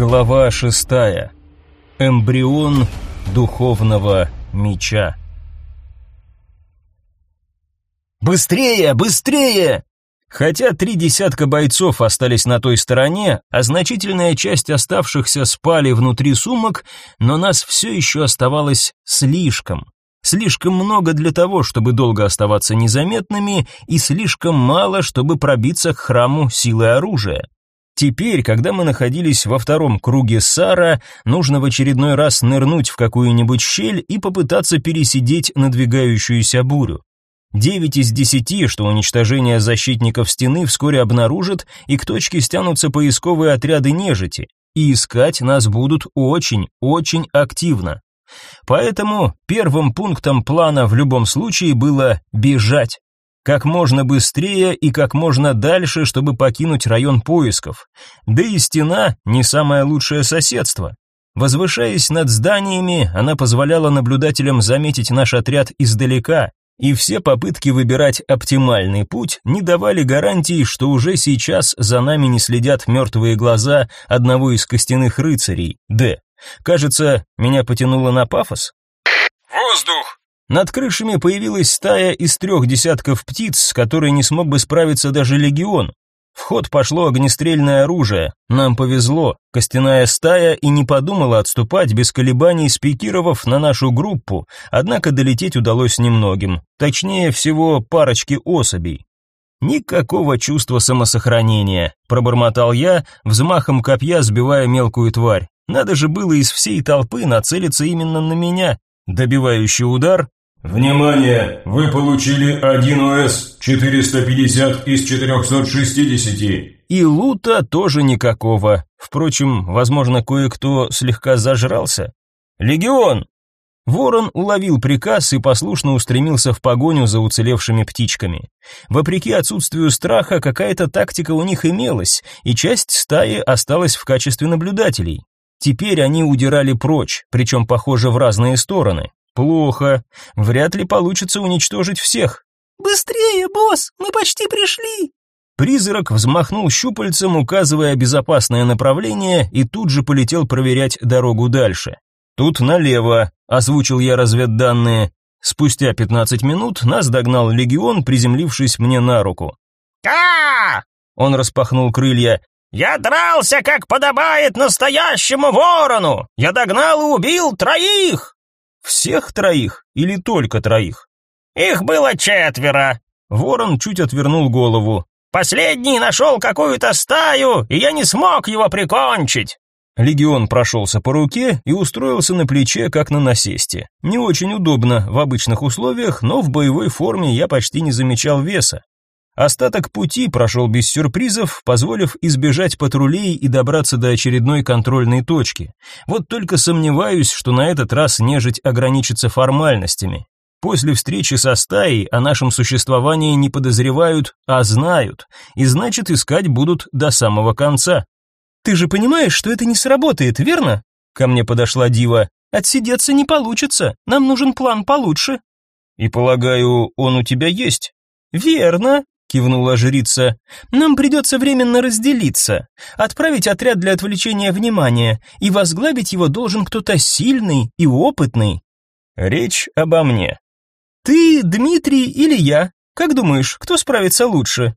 Глава шестая. Эмбрион духовного меча. «Быстрее! Быстрее!» Хотя три десятка бойцов остались на той стороне, а значительная часть оставшихся спали внутри сумок, но нас все еще оставалось слишком. Слишком много для того, чтобы долго оставаться незаметными, и слишком мало, чтобы пробиться к храму силы оружия. Теперь, когда мы находились во втором круге Сара, нужно в очередной раз нырнуть в какую-нибудь щель и попытаться пересидеть надвигающуюся бурю. Девять из десяти, что уничтожение защитников стены вскоре обнаружат, и к точке стянутся поисковые отряды нежити, и искать нас будут очень, очень активно. Поэтому первым пунктом плана в любом случае было бежать как можно быстрее и как можно дальше, чтобы покинуть район поисков. Да и стена не самое лучшее соседство. Возвышаясь над зданиями, она позволяла наблюдателям заметить наш отряд издалека, и все попытки выбирать оптимальный путь не давали гарантии, что уже сейчас за нами не следят мертвые глаза одного из костяных рыцарей, Д. Кажется, меня потянуло на пафос. «Воздух!» Над крышами появилась стая из трех десятков птиц, с которой не смог бы справиться даже легион. В ход пошло огнестрельное оружие. Нам повезло. Костяная стая и не подумала отступать без колебаний, спикировав на нашу группу, однако долететь удалось немногим. Точнее всего, парочке особей. Никакого чувства самосохранения, пробормотал я, взмахом копья сбивая мелкую тварь. Надо же было из всей толпы нацелиться именно на меня. Добивающий удар, Внимание! Вы получили 1 ОС 450 из 460. И лута тоже никакого. Впрочем, возможно, кое-кто слегка зажрался. Легион! Ворон уловил приказ и послушно устремился в погоню за уцелевшими птичками. Вопреки отсутствию страха, какая-то тактика у них имелась, и часть стаи осталась в качестве наблюдателей. Теперь они удирали прочь, причем, похоже, в разные стороны. Плохо. Вряд ли получится уничтожить всех. Быстрее, босс, мы почти пришли. Призрак взмахнул щупальцем, указывая безопасное направление, и тут же полетел проверять дорогу дальше. Тут налево, озвучил я разведданные. Спустя 15 минут нас догнал легион, приземлившись мне на руку. «А!» Он распахнул крылья. «Я дрался, как подобает настоящему ворону! Я догнал и убил троих!» Всех троих или только троих? Их было четверо. Ворон чуть отвернул голову. Последний нашел какую-то стаю, и я не смог его прикончить. Легион прошелся по руке и устроился на плече, как на насесте. Не очень удобно в обычных условиях, но в боевой форме я почти не замечал веса. Остаток пути прошел без сюрпризов, позволив избежать патрулей и добраться до очередной контрольной точки. Вот только сомневаюсь, что на этот раз нежить ограничится формальностями. После встречи со стаей о нашем существовании не подозревают, а знают, и значит искать будут до самого конца. «Ты же понимаешь, что это не сработает, верно?» Ко мне подошла Дива. «Отсидеться не получится, нам нужен план получше». «И полагаю, он у тебя есть?» «Верно кивнула жрица. Нам придется временно разделиться, отправить отряд для отвлечения внимания, и возглавить его должен кто-то сильный и опытный. Речь обо мне. Ты, Дмитрий или я? Как думаешь, кто справится лучше?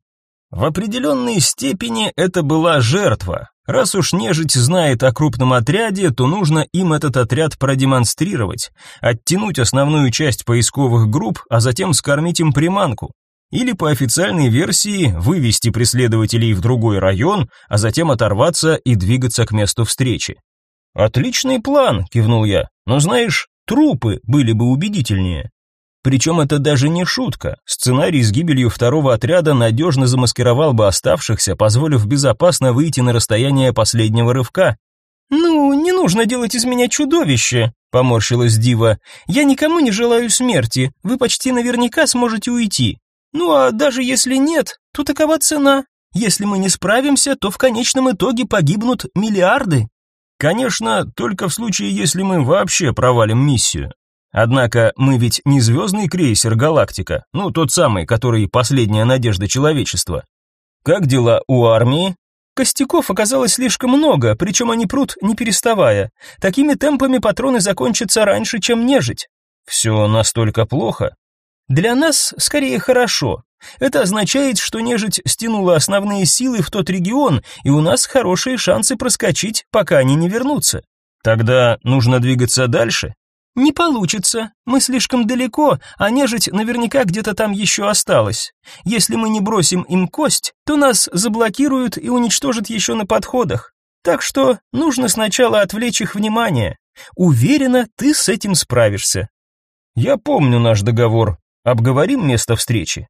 В определенной степени это была жертва. Раз уж нежить знает о крупном отряде, то нужно им этот отряд продемонстрировать, оттянуть основную часть поисковых групп, а затем скормить им приманку. Или по официальной версии вывести преследователей в другой район, а затем оторваться и двигаться к месту встречи. Отличный план, кивнул я. Но знаешь, трупы были бы убедительнее. Причем это даже не шутка. Сценарий с гибелью второго отряда надежно замаскировал бы оставшихся, позволив безопасно выйти на расстояние последнего рывка. «Ну, не нужно делать из меня чудовище», — поморщилась Дива. «Я никому не желаю смерти. Вы почти наверняка сможете уйти. Ну а даже если нет, то такова цена. Если мы не справимся, то в конечном итоге погибнут миллиарды. Конечно, только в случае, если мы вообще провалим миссию. Однако мы ведь не звездный крейсер «Галактика», ну, тот самый, который последняя надежда человечества. Как дела у армии? Костяков оказалось слишком много, причем они прут не переставая. Такими темпами патроны закончатся раньше, чем нежить. Все настолько плохо? Для нас скорее хорошо. Это означает, что нежить стянула основные силы в тот регион, и у нас хорошие шансы проскочить, пока они не вернутся. Тогда нужно двигаться дальше? Не получится. Мы слишком далеко, а нежить наверняка где-то там еще осталась. Если мы не бросим им кость, то нас заблокируют и уничтожат еще на подходах. Так что нужно сначала отвлечь их внимание. Уверена, ты с этим справишься. Я помню наш договор. Обговорим место встречи.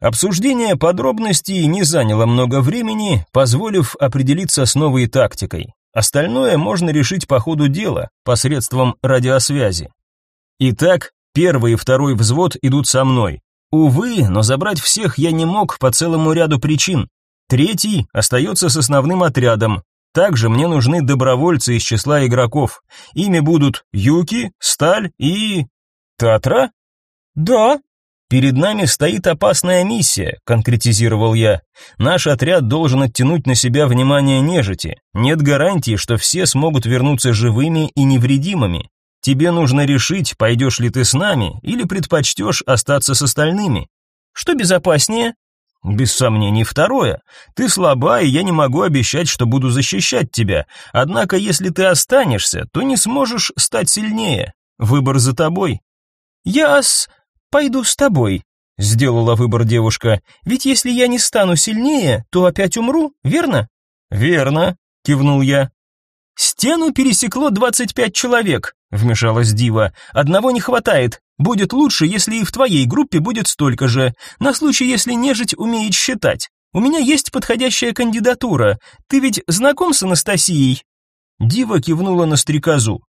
Обсуждение подробностей не заняло много времени, позволив определиться с новой тактикой. Остальное можно решить по ходу дела, посредством радиосвязи. Итак, первый и второй взвод идут со мной. Увы, но забрать всех я не мог по целому ряду причин. Третий остается с основным отрядом. Также мне нужны добровольцы из числа игроков. Ими будут Юки, Сталь и... Татра? Да, «Перед нами стоит опасная миссия», — конкретизировал я. «Наш отряд должен оттянуть на себя внимание нежити. Нет гарантии, что все смогут вернуться живыми и невредимыми. Тебе нужно решить, пойдешь ли ты с нами или предпочтешь остаться с остальными». «Что безопаснее?» «Без сомнений второе. Ты слаба, и я не могу обещать, что буду защищать тебя. Однако, если ты останешься, то не сможешь стать сильнее. Выбор за тобой». «Я с...» «Пойду с тобой», — сделала выбор девушка. «Ведь если я не стану сильнее, то опять умру, верно?» «Верно», — кивнул я. «Стену пересекло двадцать пять человек», — вмешалась Дива. «Одного не хватает. Будет лучше, если и в твоей группе будет столько же, на случай, если нежить умеет считать. У меня есть подходящая кандидатура. Ты ведь знаком с Анастасией?» Дива кивнула на стрекозу.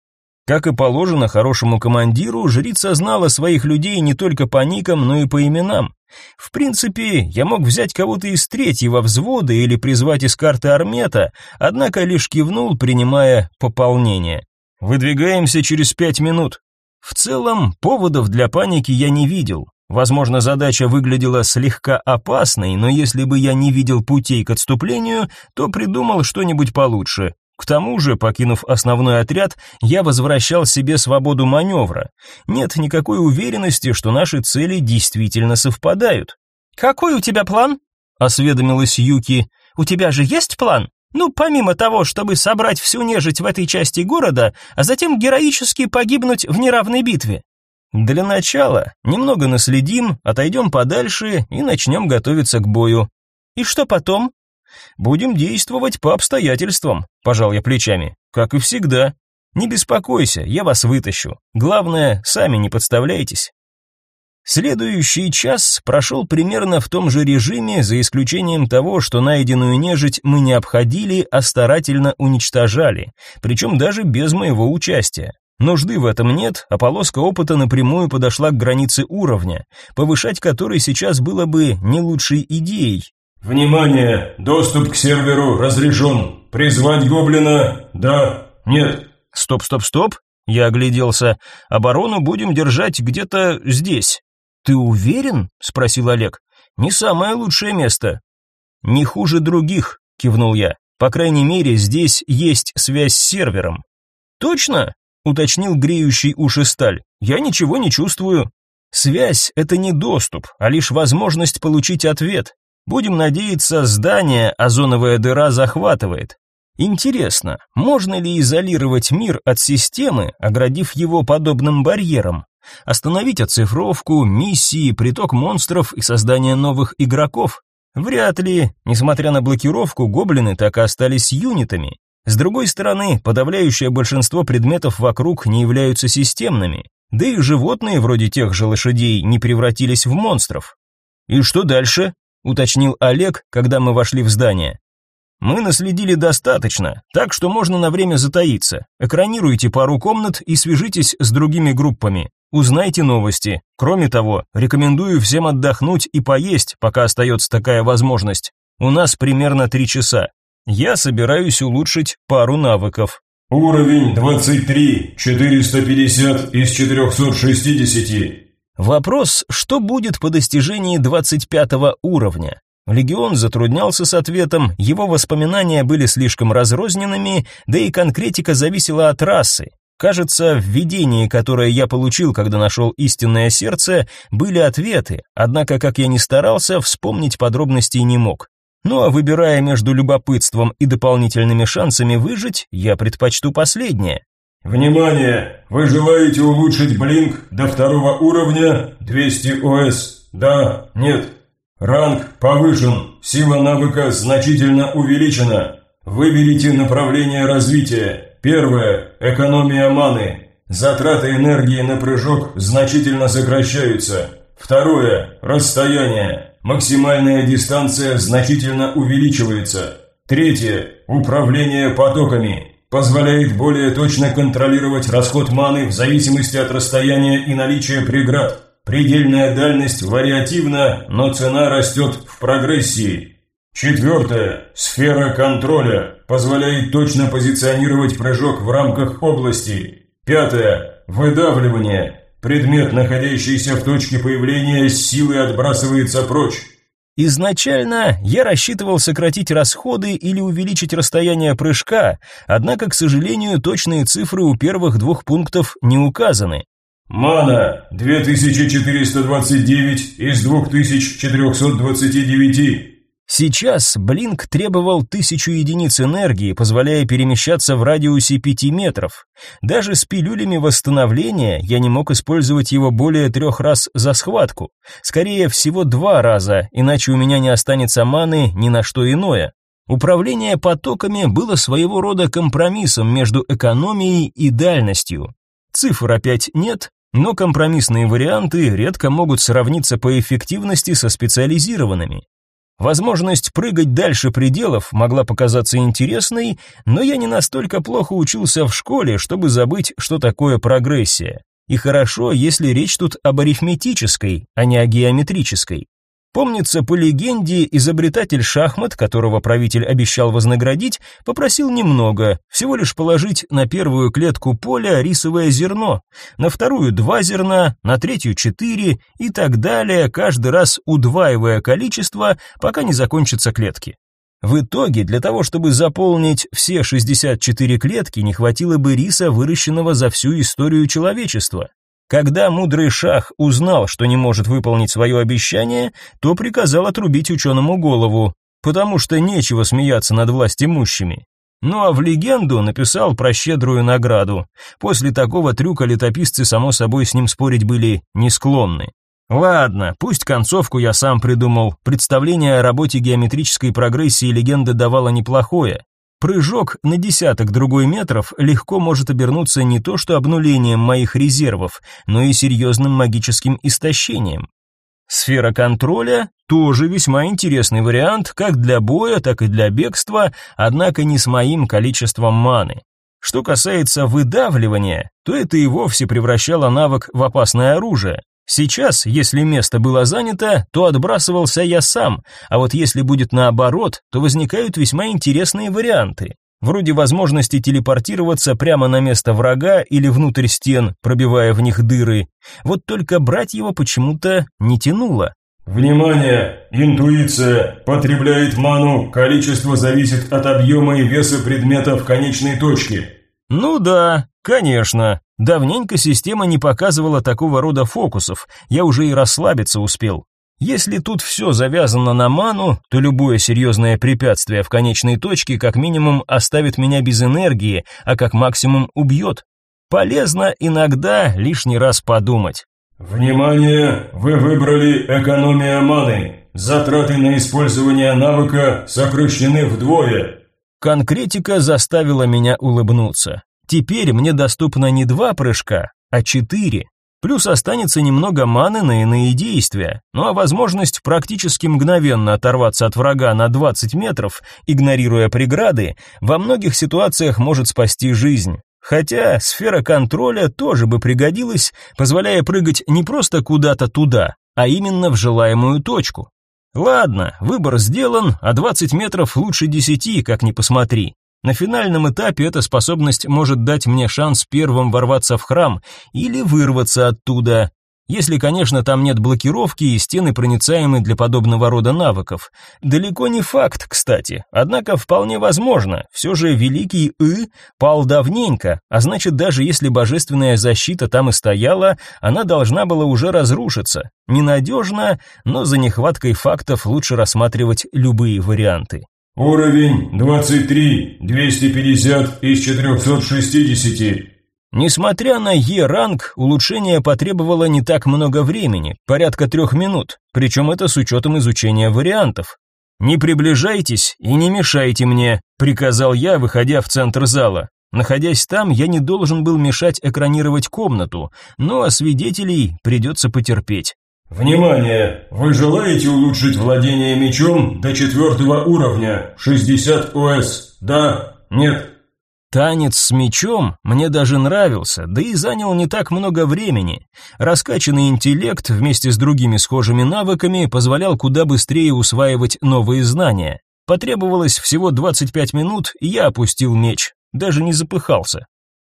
Как и положено хорошему командиру, жрица знала своих людей не только по никам, но и по именам. В принципе, я мог взять кого-то из третьего взвода или призвать из карты Армета, однако лишь кивнул, принимая пополнение. Выдвигаемся через пять минут. В целом, поводов для паники я не видел. Возможно, задача выглядела слегка опасной, но если бы я не видел путей к отступлению, то придумал что-нибудь получше. К тому же, покинув основной отряд, я возвращал себе свободу маневра. Нет никакой уверенности, что наши цели действительно совпадают. «Какой у тебя план?» — осведомилась Юки. «У тебя же есть план? Ну, помимо того, чтобы собрать всю нежить в этой части города, а затем героически погибнуть в неравной битве». «Для начала немного наследим, отойдем подальше и начнем готовиться к бою». «И что потом?» Будем действовать по обстоятельствам, пожал я плечами. Как и всегда. Не беспокойся, я вас вытащу. Главное, сами не подставляйтесь. Следующий час прошел примерно в том же режиме, за исключением того, что найденную нежить мы не обходили, а старательно уничтожали, причем даже без моего участия. Нужды в этом нет, а полоска опыта напрямую подошла к границе уровня, повышать который сейчас было бы не лучшей идеей, «Внимание! Доступ к серверу разрешен. Призвать гоблина? Да? Нет?» «Стоп, стоп, стоп!» Я огляделся. «Оборону будем держать где-то здесь». «Ты уверен?» — спросил Олег. «Не самое лучшее место». «Не хуже других», — кивнул я. «По крайней мере, здесь есть связь с сервером». «Точно?» — уточнил греющий уши сталь. «Я ничего не чувствую». «Связь — это не доступ, а лишь возможность получить ответ. Будем надеяться, здание озоновая дыра захватывает. Интересно, можно ли изолировать мир от системы, оградив его подобным барьером? Остановить оцифровку, миссии, приток монстров и создание новых игроков? Вряд ли. Несмотря на блокировку, гоблины так и остались юнитами. С другой стороны, подавляющее большинство предметов вокруг не являются системными. Да и животные, вроде тех же лошадей, не превратились в монстров. И что дальше? Уточнил Олег, когда мы вошли в здание. Мы наследили достаточно, так что можно на время затаиться. Экранируйте пару комнат и свяжитесь с другими группами. Узнайте новости. Кроме того, рекомендую всем отдохнуть и поесть, пока остается такая возможность. У нас примерно три часа. Я собираюсь улучшить пару навыков. Уровень 23, 450 из 460. Вопрос, что будет по достижении 25 уровня? Легион затруднялся с ответом, его воспоминания были слишком разрозненными, да и конкретика зависела от расы. Кажется, в видении, которое я получил, когда нашел истинное сердце, были ответы, однако, как я ни старался, вспомнить подробностей не мог. Ну а выбирая между любопытством и дополнительными шансами выжить, я предпочту последнее. Внимание! Вы желаете улучшить блинк до второго уровня 200 ОС? Да, нет. Ранг повышен, сила навыка значительно увеличена. Выберите направление развития. Первое – экономия маны. Затраты энергии на прыжок значительно сокращаются. Второе – расстояние. Максимальная дистанция значительно увеличивается. Третье – управление потоками. Позволяет более точно контролировать расход маны в зависимости от расстояния и наличия преград. Предельная дальность вариативна, но цена растет в прогрессии. Четвертое. Сфера контроля. Позволяет точно позиционировать прыжок в рамках области. Пятое. Выдавливание. Предмет, находящийся в точке появления, с силой отбрасывается прочь. Изначально я рассчитывал сократить расходы или увеличить расстояние прыжка, однако, к сожалению, точные цифры у первых двух пунктов не указаны. Мана 2429 из 2429. Сейчас Блинк требовал тысячу единиц энергии, позволяя перемещаться в радиусе пяти метров. Даже с пилюлями восстановления я не мог использовать его более трех раз за схватку. Скорее всего, два раза, иначе у меня не останется маны ни на что иное. Управление потоками было своего рода компромиссом между экономией и дальностью. Цифр опять нет, но компромиссные варианты редко могут сравниться по эффективности со специализированными. Возможность прыгать дальше пределов могла показаться интересной, но я не настолько плохо учился в школе, чтобы забыть, что такое прогрессия. И хорошо, если речь тут об арифметической, а не о геометрической. Помнится, по легенде, изобретатель шахмат, которого правитель обещал вознаградить, попросил немного, всего лишь положить на первую клетку поля рисовое зерно, на вторую два зерна, на третью четыре и так далее, каждый раз удваивая количество, пока не закончатся клетки. В итоге, для того, чтобы заполнить все 64 клетки, не хватило бы риса, выращенного за всю историю человечества. Когда мудрый шах узнал, что не может выполнить свое обещание, то приказал отрубить ученому голову, потому что нечего смеяться над властимущими. Ну а в легенду написал про щедрую награду. После такого трюка летописцы, само собой, с ним спорить были не склонны. Ладно, пусть концовку я сам придумал. Представление о работе геометрической прогрессии легенды давало неплохое. Прыжок на десяток другой метров легко может обернуться не то что обнулением моих резервов, но и серьезным магическим истощением. Сфера контроля тоже весьма интересный вариант, как для боя, так и для бегства, однако не с моим количеством маны. Что касается выдавливания, то это и вовсе превращало навык в опасное оружие. Сейчас, если место было занято, то отбрасывался я сам, а вот если будет наоборот, то возникают весьма интересные варианты. Вроде возможности телепортироваться прямо на место врага или внутрь стен, пробивая в них дыры. Вот только брать его почему-то не тянуло. Внимание! Интуиция потребляет ману, количество зависит от объема и веса предмета в конечной точке. Ну да, конечно. Давненько система не показывала такого рода фокусов, я уже и расслабиться успел. Если тут все завязано на ману, то любое серьезное препятствие в конечной точке как минимум оставит меня без энергии, а как максимум убьет. Полезно иногда лишний раз подумать. Внимание! Вы выбрали экономия маны. Затраты на использование навыка сокращены вдвое. Конкретика заставила меня улыбнуться. Теперь мне доступно не два прыжка, а четыре. Плюс останется немного маны на иные действия, ну а возможность практически мгновенно оторваться от врага на 20 метров, игнорируя преграды, во многих ситуациях может спасти жизнь. Хотя сфера контроля тоже бы пригодилась, позволяя прыгать не просто куда-то туда, а именно в желаемую точку. Ладно, выбор сделан, а 20 метров лучше 10, как ни посмотри. На финальном этапе эта способность может дать мне шанс первым ворваться в храм или вырваться оттуда. Если, конечно, там нет блокировки и стены проницаемы для подобного рода навыков. Далеко не факт, кстати. Однако вполне возможно. Все же великий И пал давненько, а значит, даже если божественная защита там и стояла, она должна была уже разрушиться. Ненадежно, но за нехваткой фактов лучше рассматривать любые варианты. Уровень 23, 250 из 460. Несмотря на Е-ранг, улучшение потребовало не так много времени, порядка трех минут, причем это с учетом изучения вариантов. «Не приближайтесь и не мешайте мне», — приказал я, выходя в центр зала. Находясь там, я не должен был мешать экранировать комнату, но а свидетелей придется потерпеть. «Внимание! Вы желаете улучшить владение мечом до четвертого уровня, 60 ОС? Да? Нет?» Танец с мечом мне даже нравился, да и занял не так много времени. Раскачанный интеллект вместе с другими схожими навыками позволял куда быстрее усваивать новые знания. Потребовалось всего 25 минут, и я опустил меч, даже не запыхался.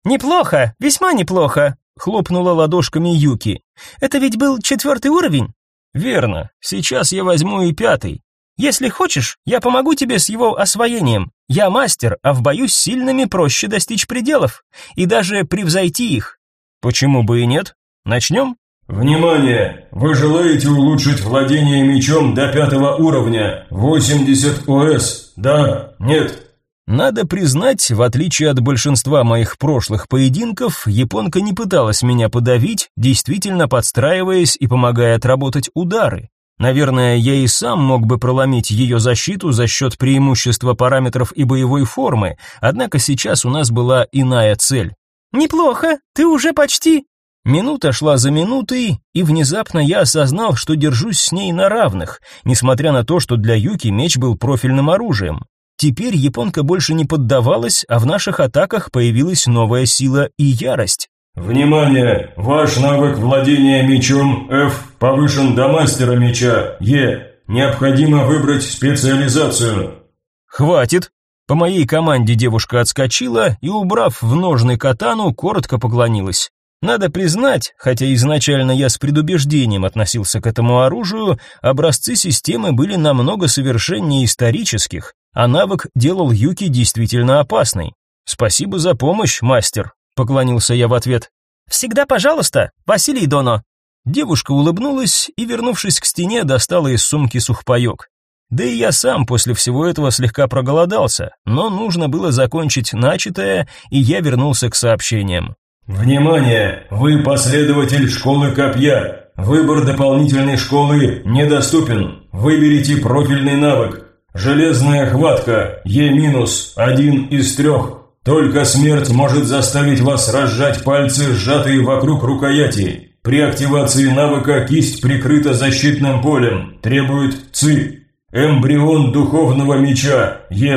«Неплохо, весьма неплохо», — хлопнула ладошками Юки. «Это ведь был четвертый уровень?» «Верно. Сейчас я возьму и пятый. Если хочешь, я помогу тебе с его освоением. Я мастер, а в бою с сильными проще достичь пределов и даже превзойти их. Почему бы и нет? Начнем? Внимание! Вы желаете улучшить владение мечом до пятого уровня? 80 ОС? Да? Нет? Надо признать, в отличие от большинства моих прошлых поединков, японка не пыталась меня подавить, действительно подстраиваясь и помогая отработать удары. Наверное, я и сам мог бы проломить ее защиту за счет преимущества параметров и боевой формы, однако сейчас у нас была иная цель. «Неплохо, ты уже почти...» Минута шла за минутой, и внезапно я осознал, что держусь с ней на равных, несмотря на то, что для Юки меч был профильным оружием. Теперь японка больше не поддавалась, а в наших атаках появилась новая сила и ярость. Внимание! Ваш навык владения мечом F повышен до мастера меча Е. Необходимо выбрать специализацию. Хватит. По моей команде девушка отскочила и, убрав в ножны катану, коротко поклонилась. Надо признать, хотя изначально я с предубеждением относился к этому оружию, образцы системы были намного совершеннее исторических, а навык делал Юки действительно опасной. Спасибо за помощь, мастер поклонился я в ответ. Всегда пожалуйста, Василий Доно. Девушка улыбнулась и, вернувшись к стене, достала из сумки сухпайок. Да и я сам после всего этого слегка проголодался, но нужно было закончить начатое, и я вернулся к сообщениям. Внимание! Вы последователь школы копья. Выбор дополнительной школы недоступен. Выберите профильный навык. Железная хватка Е-, один из трех. Только смерть может заставить вас разжать пальцы, сжатые вокруг рукояти. При активации навыка кисть прикрыта защитным полем. Требует ЦИ. Эмбрион духовного меча Е+,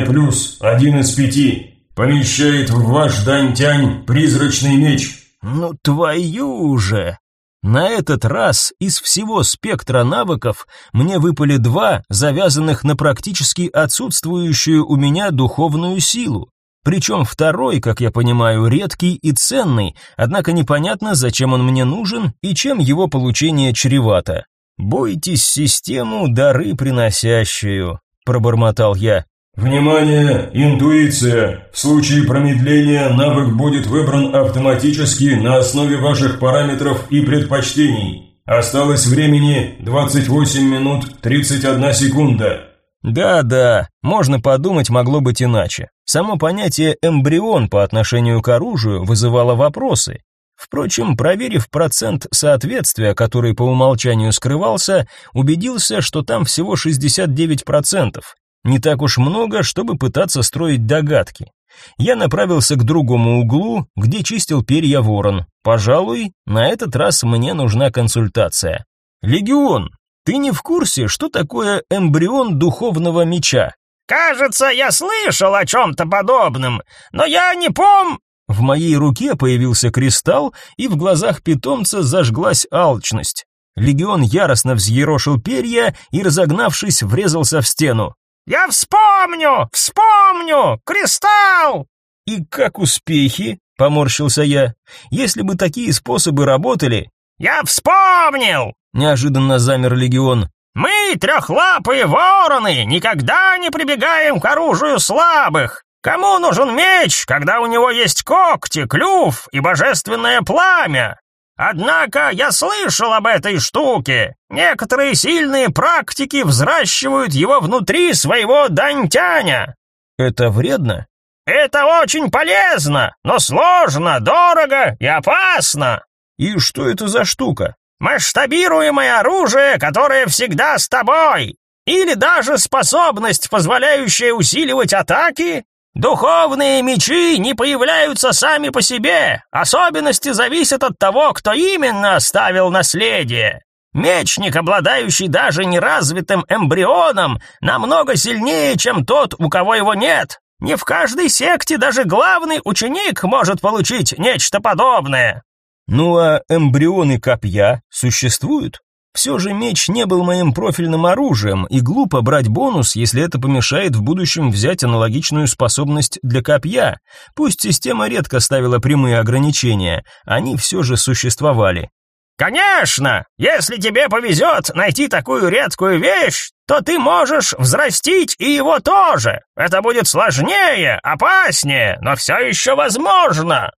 один из пяти. Помещает в ваш дань-тянь призрачный меч. Ну твою же! На этот раз из всего спектра навыков мне выпали два, завязанных на практически отсутствующую у меня духовную силу. Причем второй, как я понимаю, редкий и ценный, однако непонятно, зачем он мне нужен и чем его получение чревато. «Бойтесь систему, дары приносящую», — пробормотал я. «Внимание! Интуиция! В случае промедления навык будет выбран автоматически на основе ваших параметров и предпочтений. Осталось времени 28 минут 31 секунда». Да-да, можно подумать, могло быть иначе. Само понятие эмбрион по отношению к оружию вызывало вопросы. Впрочем, проверив процент соответствия, который по умолчанию скрывался, убедился, что там всего 69%. Не так уж много, чтобы пытаться строить догадки. Я направился к другому углу, где чистил перья ворон. Пожалуй, на этот раз мне нужна консультация. Легион, ты не в курсе, что такое эмбрион духовного меча? Кажется, я слышал о чем-то подобном, но я не пом... В моей руке появился кристалл, и в глазах питомца зажглась алчность. Легион яростно взъерошил перья и, разогнавшись, врезался в стену. «Я вспомню! Вспомню! Кристалл!» «И как успехи?» — поморщился я. «Если бы такие способы работали, Я вспомнил!» Неожиданно замер легион. «Мы, трехлапые вороны, никогда не прибегаем к оружию слабых. Кому нужен меч, когда у него есть когти, клюв и божественное пламя? Однако я слышал об этой штуке. Некоторые сильные практики взращивают его внутри своего дантяня. Это вредно? Это очень полезно, но сложно, дорого и опасно. И что это за штука? Масштабируемое оружие, которое всегда с тобой. Или даже способность, позволяющая усиливать атаки Духовные мечи не появляются сами по себе. Особенности зависят от того, кто именно оставил наследие. Мечник, обладающий даже неразвитым эмбрионом, намного сильнее, чем тот, у кого его нет. Не в каждой секте даже главный ученик может получить нечто подобное. Ну а эмбрионы копья существуют? Все же меч не был моим профильным оружием, и глупо брать бонус, если это помешает в будущем взять аналогичную способность для копья. Пусть система редко ставила прямые ограничения, они все же существовали. «Конечно! Если тебе повезет найти такую редкую вещь, то ты можешь взрастить и его тоже. Это будет сложнее, опаснее, но все еще возможно!»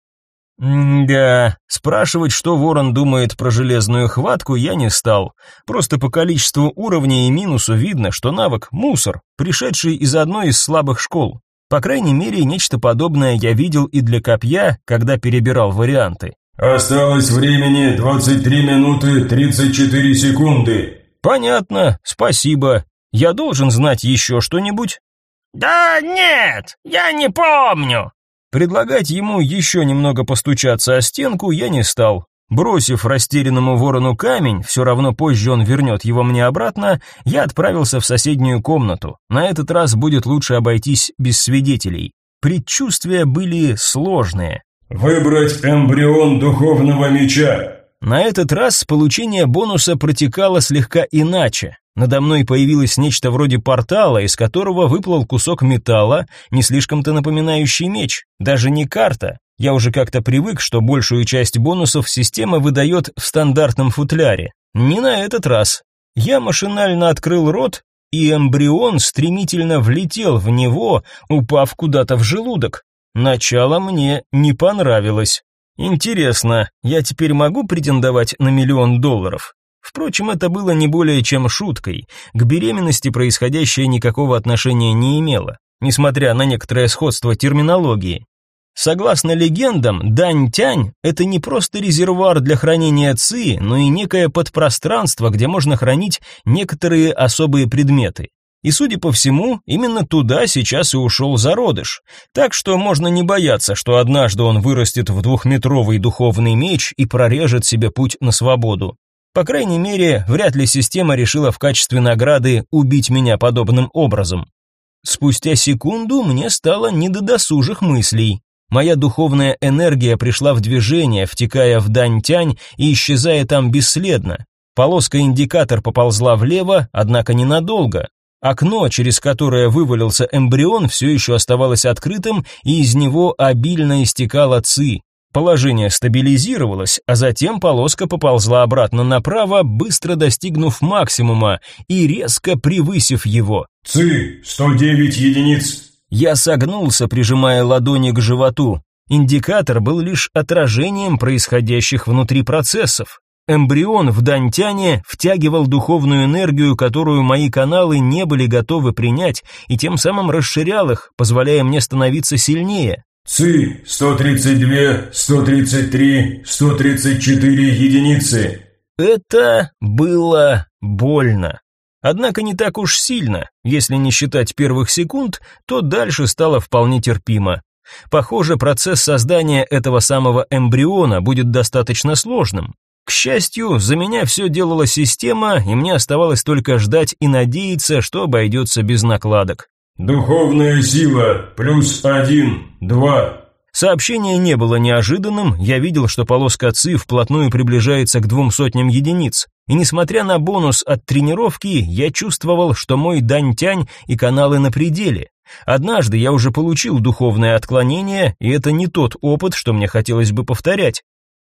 Да, спрашивать, что Ворон думает про железную хватку, я не стал. Просто по количеству уровней и минусу видно, что навык — мусор, пришедший из одной из слабых школ. По крайней мере, нечто подобное я видел и для копья, когда перебирал варианты. «Осталось времени 23 минуты 34 секунды». «Понятно, спасибо. Я должен знать еще что-нибудь?» «Да нет, я не помню», Предлагать ему еще немного постучаться о стенку я не стал. Бросив растерянному ворону камень, все равно позже он вернет его мне обратно, я отправился в соседнюю комнату. На этот раз будет лучше обойтись без свидетелей. Предчувствия были сложные. «Выбрать эмбрион духовного меча». На этот раз получение бонуса протекало слегка иначе. Надо мной появилось нечто вроде портала, из которого выплыл кусок металла, не слишком-то напоминающий меч, даже не карта. Я уже как-то привык, что большую часть бонусов система выдает в стандартном футляре. Не на этот раз. Я машинально открыл рот, и эмбрион стремительно влетел в него, упав куда-то в желудок. Начало мне не понравилось. Интересно, я теперь могу претендовать на миллион долларов? Впрочем, это было не более чем шуткой. К беременности происходящее никакого отношения не имело, несмотря на некоторое сходство терминологии. Согласно легендам, Дань-Тянь – это не просто резервуар для хранения ци, но и некое подпространство, где можно хранить некоторые особые предметы. И, судя по всему, именно туда сейчас и ушел зародыш. Так что можно не бояться, что однажды он вырастет в двухметровый духовный меч и прорежет себе путь на свободу. По крайней мере, вряд ли система решила в качестве награды убить меня подобным образом. Спустя секунду мне стало не до досужих мыслей. Моя духовная энергия пришла в движение, втекая в Дань-Тянь и исчезая там бесследно. Полоска-индикатор поползла влево, однако ненадолго. Окно, через которое вывалился эмбрион, все еще оставалось открытым, и из него обильно истекала ци. Положение стабилизировалось, а затем полоска поползла обратно направо, быстро достигнув максимума и резко превысив его. «ЦИ, 109 единиц!» Я согнулся, прижимая ладони к животу. Индикатор был лишь отражением происходящих внутри процессов. Эмбрион в Дантяне втягивал духовную энергию, которую мои каналы не были готовы принять, и тем самым расширял их, позволяя мне становиться сильнее. ЦИ 132, 133, 134 единицы. Это было больно. Однако не так уж сильно. Если не считать первых секунд, то дальше стало вполне терпимо. Похоже, процесс создания этого самого эмбриона будет достаточно сложным. К счастью, за меня все делала система, и мне оставалось только ждать и надеяться, что обойдется без накладок. «Духовная сила, плюс один, два». Сообщение не было неожиданным, я видел, что полоска ЦИ вплотную приближается к двум сотням единиц. И несмотря на бонус от тренировки, я чувствовал, что мой дань-тянь и каналы на пределе. Однажды я уже получил духовное отклонение, и это не тот опыт, что мне хотелось бы повторять.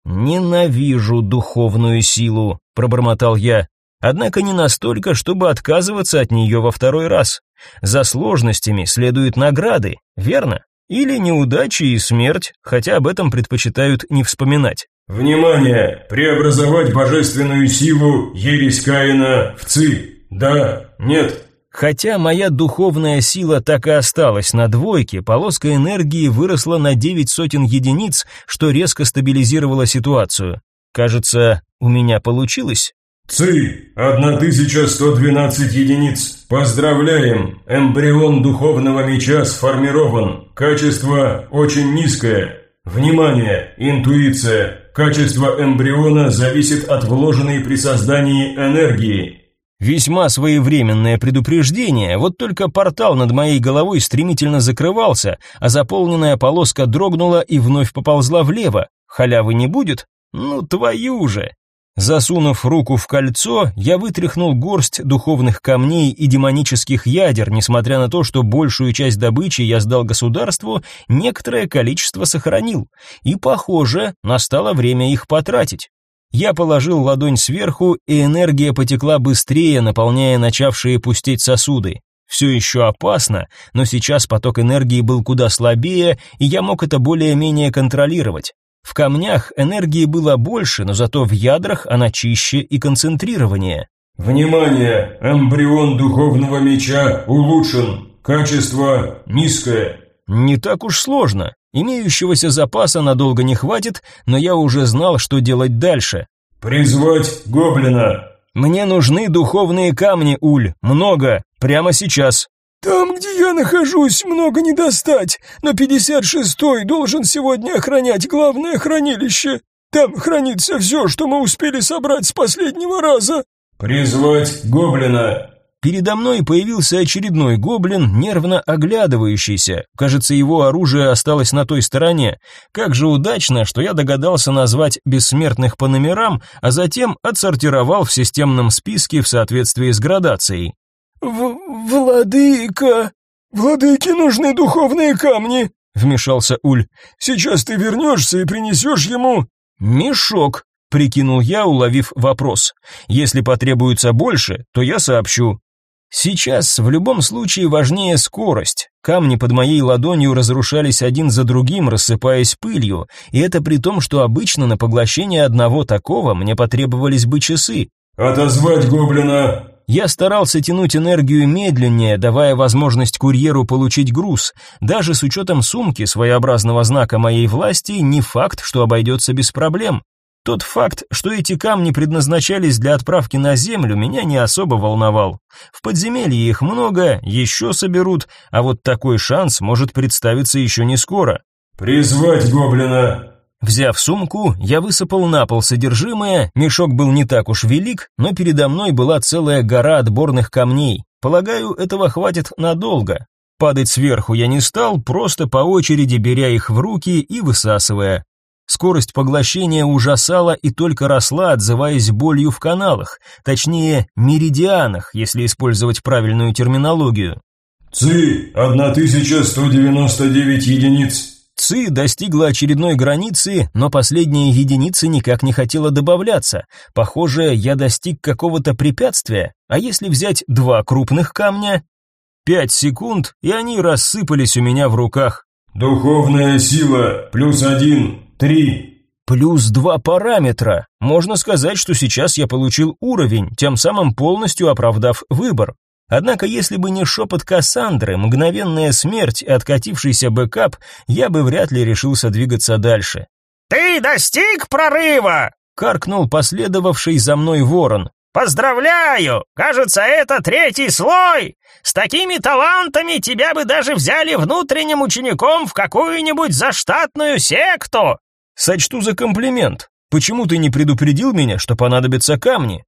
Ненавижу духовную силу, пробормотал я. Однако не настолько, чтобы отказываться от нее во второй раз. За сложностями следуют награды, верно? Или неудачи и смерть, хотя об этом предпочитают не вспоминать. Внимание! Преобразовать божественную силу ересь Каина в Ци. Да, нет. Хотя моя духовная сила так и осталась на двойке, полоска энергии выросла на девять сотен единиц, что резко стабилизировало ситуацию. Кажется, у меня получилось. ЦИ, 1112 единиц. Поздравляем, эмбрион духовного меча сформирован. Качество очень низкое. Внимание, интуиция. Качество эмбриона зависит от вложенной при создании энергии. Весьма своевременное предупреждение, вот только портал над моей головой стремительно закрывался, а заполненная полоска дрогнула и вновь поползла влево. Халявы не будет? Ну твою же! Засунув руку в кольцо, я вытряхнул горсть духовных камней и демонических ядер, несмотря на то, что большую часть добычи я сдал государству, некоторое количество сохранил, и, похоже, настало время их потратить. Я положил ладонь сверху, и энергия потекла быстрее, наполняя начавшие пустеть сосуды. Все еще опасно, но сейчас поток энергии был куда слабее, и я мог это более-менее контролировать. В камнях энергии было больше, но зато в ядрах она чище и концентрированнее. Внимание! Эмбрион духовного меча улучшен. Качество низкое. Не так уж сложно. Имеющегося запаса надолго не хватит, но я уже знал, что делать дальше. Призвать гоблина. Мне нужны духовные камни, Уль, много, прямо сейчас. «Там, где я нахожусь, много не достать, но 56-й должен сегодня охранять главное хранилище. Там хранится все, что мы успели собрать с последнего раза». «Призвать гоблина». Передо мной появился очередной гоблин, нервно оглядывающийся. Кажется, его оружие осталось на той стороне. Как же удачно, что я догадался назвать бессмертных по номерам, а затем отсортировал в системном списке в соответствии с градацией. В «Владыка! Владыке нужны духовные камни!» — вмешался Уль. «Сейчас ты вернешься и принесешь ему...» «Мешок», — прикинул я, уловив вопрос. «Если потребуется больше, то я сообщу». Сейчас в любом случае важнее скорость. Камни под моей ладонью разрушались один за другим, рассыпаясь пылью, и это при том, что обычно на поглощение одного такого мне потребовались бы часы. «Отозвать гоблина!» Я старался тянуть энергию медленнее, давая возможность курьеру получить груз. Даже с учетом сумки, своеобразного знака моей власти, не факт, что обойдется без проблем. Тот факт, что эти камни предназначались для отправки на землю, меня не особо волновал. В подземелье их много, еще соберут, а вот такой шанс может представиться еще не скоро. «Призвать гоблина!» Взяв сумку, я высыпал на пол содержимое, мешок был не так уж велик, но передо мной была целая гора отборных камней. Полагаю, этого хватит надолго. Падать сверху я не стал, просто по очереди беря их в руки и высасывая. Скорость поглощения ужасала и только росла, отзываясь болью в каналах, точнее, меридианах, если использовать правильную терминологию. ЦИ 1199 единиц. ЦИ достигла очередной границы, но последняя единица никак не хотела добавляться. Похоже, я достиг какого-то препятствия. А если взять два крупных камня? Пять секунд, и они рассыпались у меня в руках. Духовная сила плюс один, три. Плюс два параметра. Можно сказать, что сейчас я получил уровень, тем самым полностью оправдав выбор. Однако, если бы не шепот Кассандры, мгновенная смерть и откатившийся бэкап, я бы вряд ли решился двигаться дальше. «Ты достиг прорыва!» — каркнул последовавший за мной ворон. «Поздравляю! Кажется, это третий слой! С такими талантами тебя бы даже взяли внутренним учеником в какую-нибудь заштатную секту!» «Сочту за комплимент. Почему ты не предупредил меня, что понадобятся камни?»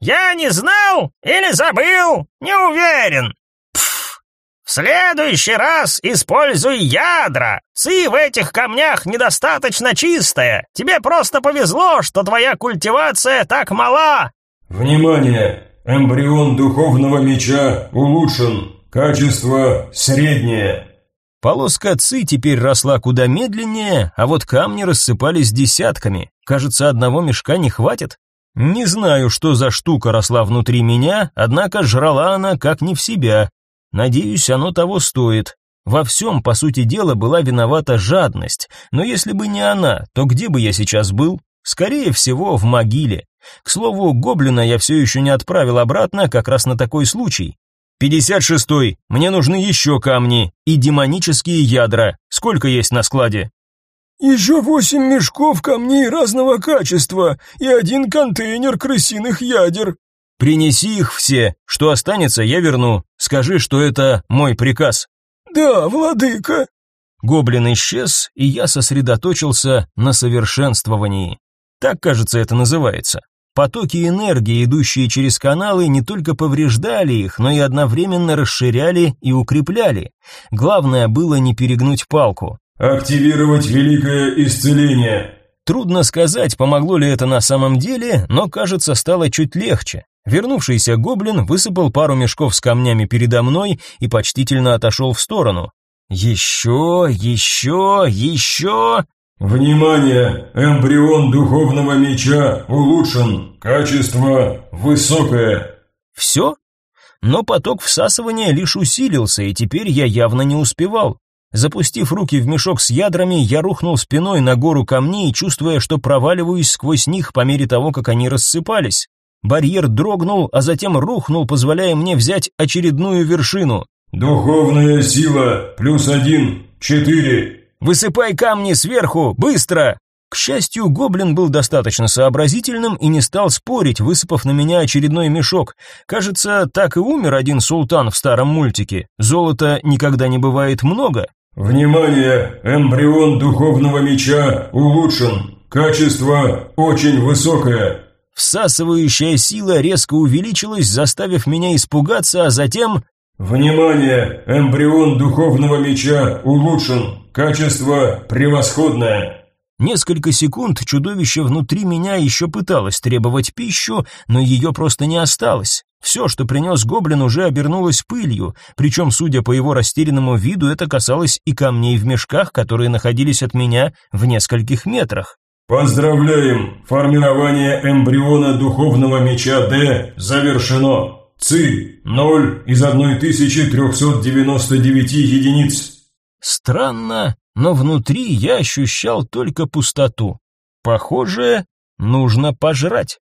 «Я не знал или забыл, не уверен. Пф, в следующий раз используй ядра. Ци в этих камнях недостаточно чистая. Тебе просто повезло, что твоя культивация так мала». «Внимание! Эмбрион духовного меча улучшен. Качество среднее». Полоска ци теперь росла куда медленнее, а вот камни рассыпались десятками. Кажется, одного мешка не хватит. Не знаю, что за штука росла внутри меня, однако жрала она как не в себя. Надеюсь, оно того стоит. Во всем, по сути дела, была виновата жадность, но если бы не она, то где бы я сейчас был? Скорее всего, в могиле. К слову, гоблина я все еще не отправил обратно, как раз на такой случай. «Пятьдесят шестой, мне нужны еще камни и демонические ядра. Сколько есть на складе?» «Еще восемь мешков камней разного качества и один контейнер крысиных ядер». «Принеси их все, что останется, я верну. Скажи, что это мой приказ». «Да, владыка». Гоблин исчез, и я сосредоточился на совершенствовании. Так, кажется, это называется. Потоки энергии, идущие через каналы, не только повреждали их, но и одновременно расширяли и укрепляли. Главное было не перегнуть палку. «Активировать великое исцеление». Трудно сказать, помогло ли это на самом деле, но, кажется, стало чуть легче. Вернувшийся гоблин высыпал пару мешков с камнями передо мной и почтительно отошел в сторону. «Еще, еще, еще...» Внимание! Эмбрион духовного меча улучшен. Качество высокое. Все? Но поток всасывания лишь усилился, и теперь я явно не успевал. Запустив руки в мешок с ядрами, я рухнул спиной на гору камней, чувствуя, что проваливаюсь сквозь них по мере того, как они рассыпались. Барьер дрогнул, а затем рухнул, позволяя мне взять очередную вершину. Духовная сила плюс один, четыре. Высыпай камни сверху, быстро!» К счастью, гоблин был достаточно сообразительным и не стал спорить, высыпав на меня очередной мешок. Кажется, так и умер один султан в старом мультике. Золота никогда не бывает много. Внимание! Эмбрион духовного меча улучшен. Качество очень высокое. Всасывающая сила резко увеличилась, заставив меня испугаться, а затем Внимание! Эмбрион духовного меча улучшен. Качество превосходное. Несколько секунд чудовище внутри меня еще пыталось требовать пищу, но ее просто не осталось. Все, что принес гоблин, уже обернулось пылью, причем, судя по его растерянному виду, это касалось и камней в мешках, которые находились от меня в нескольких метрах. Поздравляем! Формирование эмбриона духовного меча Д завершено. ЦИ – 0 из 1399 единиц. Странно, но внутри я ощущал только пустоту. Похоже, нужно пожрать.